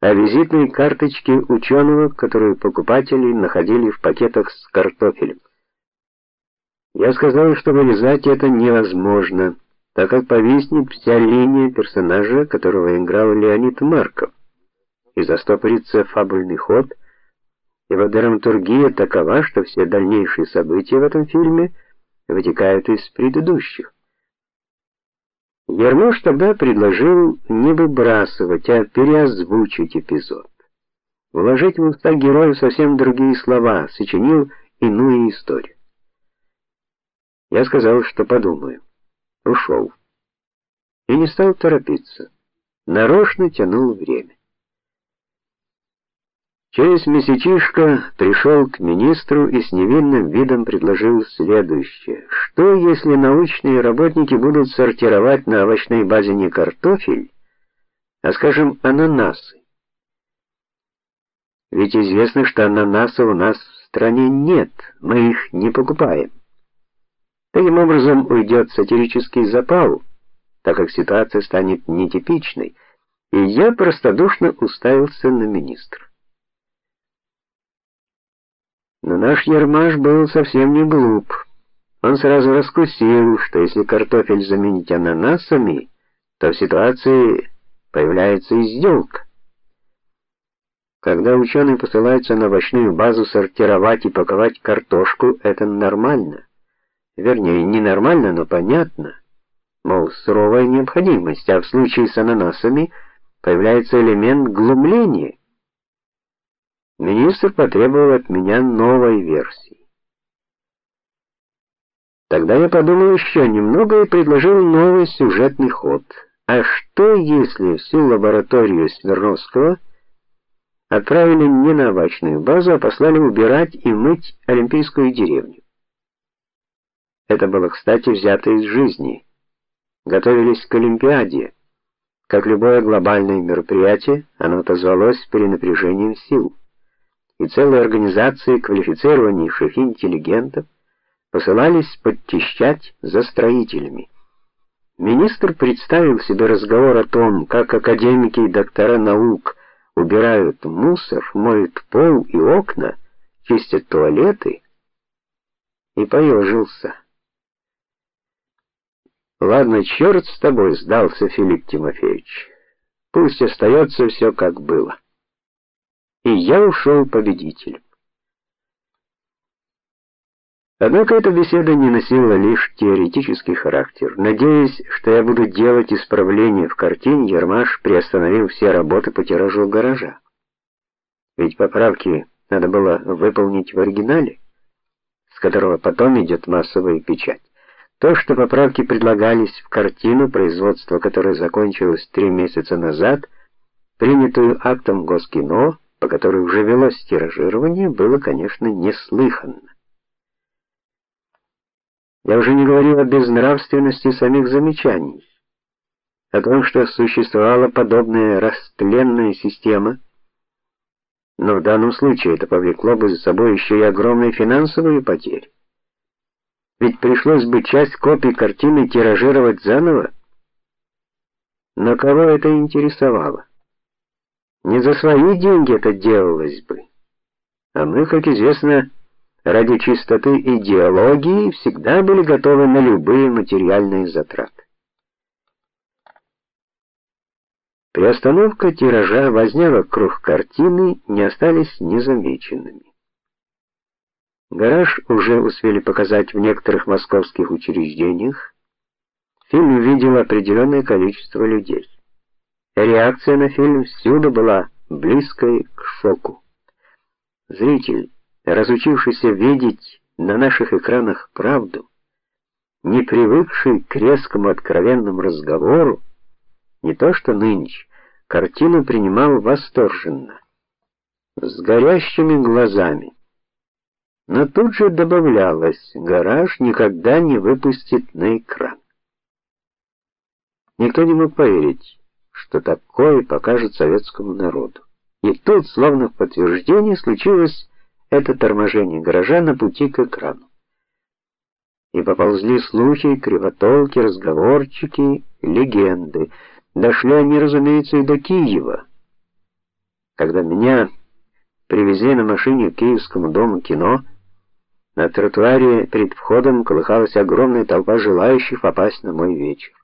о визитной карточке ученого, которую покупатели находили в пакетах с картофелем. Я сказал, что вырезать это невозможно, так как повиснет вся линия персонажа, которого играл Леонид Марков, и застопорится фабульный ход, ибо драматургия такова, что все дальнейшие события в этом фильме вытекают из предыдущих. Ермош тогда предложил не выбрасывать, а переозвучить эпизод. Вложить в уста герою совсем другие слова, сочинил иную историю. Я сказал, что подумаю. Ушел. И не стал торопиться. Нарочно тянул время. Через месячишко пришел к министру и с невинным видом предложил следующее: что если научные работники будут сортировать на овощной базе не картофель, а, скажем, ананасы? Ведь известно, что ананасов у нас в стране нет, мы их не покупаем. Таким образом уйдет сатирический запал, так как ситуация станет нетипичной, и я простодушно уставился на министра. Но наш Ермаш был совсем не глуп. Он сразу раскусил, что если картофель заменить ананасами, то в ситуации появляется издевка. Когда ученый посылается на овощную базу сортировать и паковать картошку, это нормально. Вернее, не нормально, но понятно. Мол, суровая необходимость, а в случае с ананасами появляется элемент глумления. Министр потребовал от меня новой версии. Тогда я подумал еще немного и предложил новый сюжетный ход. А что если всю лабораторию Сверновского отправили не на овощную базу, а послали убирать и мыть Олимпийскую деревню? Это было, кстати, взято из жизни. Готовились к Олимпиаде. Как любое глобальное мероприятие, оно отозвалось перенапряжением сил и целые организации квалифицированнейших интеллигентов посылались подчищать за строителями. Министр представил себе разговор о том, как академики и доктора наук убирают мусор, моют пол и окна, чистят туалеты, и поежился. Ладно, черт с тобой, сдался Филипп Тимофеевич. Пусть остается все как было и я ушел победителем. Однако эта беседа не носила лишь теоретический характер. Надеясь, что я буду делать исправления в картине, Ермаш приостановил все работы по тиражу гаража. Ведь поправки надо было выполнить в оригинале, с которого потом идет массовая печать. То, что поправки предлагались в картину, производство которой закончилось три месяца назад, принятую актом Госкино, по которой уже велось тиражирование, было, конечно, неслыханно. Я уже не говорил о безнравственности самих замечаний, о том, что существовала подобная растленная система, но в данном случае это повлекло бы за собой еще и огромные финансовые потери. Ведь пришлось бы часть копий картины тиражировать заново. Но кого это интересовало? Не за свои деньги это делалось бы. А мы, как известно, ради чистоты идеологии всегда были готовы на любые материальные затраты. Приостановка тиража, возня вокруг картины не остались незамеченными. Гараж уже успели показать в некоторых московских учреждениях. Фильм видел определенное количество людей. Реакция на фильм всюду была близкой к шоку. Зритель, разучившийся видеть на наших экранах правду, не привыкший к резкому откровенному разговору, не то что нынче, картину принимал восторженно, с горящими глазами. Но тут же добавлялось: гараж никогда не выпустит на экран. Никто не мог поверить, что такое покажет советскому народу. И тут, словно в подтверждение, случилось это торможение гаража на пути к экрану. И поползли слухи, кривотолки, разговорчики, легенды. Дошли они, разумеется, и до Киева. когда меня привезли на машине к Киевскому дому кино, на тротуаре перед входом колыхалась огромная толпа желающих попасть на мой вечер.